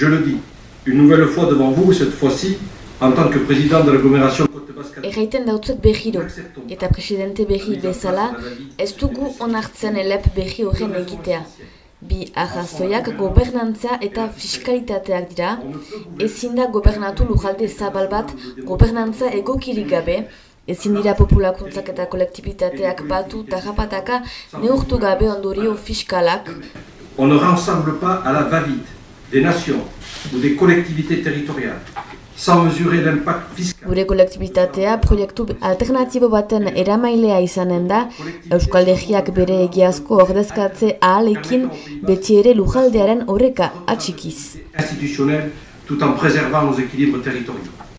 Je le dis, une nouvelle fois devant vous, cette fois-ci, en tant que président de l'agglomération. Erraiten dautzuet berriro, eta presidente berri bezala, ez dugu onartzen elep berri horren egitea. Bi arrazoiak gobernantza eta fiskalitateak dira, ezin da gobernatu lujalde zabal bat gobernantza egokirik gabe, ezin dira populakuntzak eta kolektibitateak batu tarrapataka neurtu gabe ondorio fiskalak, On ne rassemble pas à la va-vite des nations ou des collectivités territoriales sans mesurer l'impact fiscal. Gure kolektibitatea proiektu alternatibo baten eramailea izanen da, Euskaldegiak bere egiazko ordezkatze ahalekin beti ere lujaldearen horreka atxikiz. institutionnel tout en préservant nos équilibres territoriaux.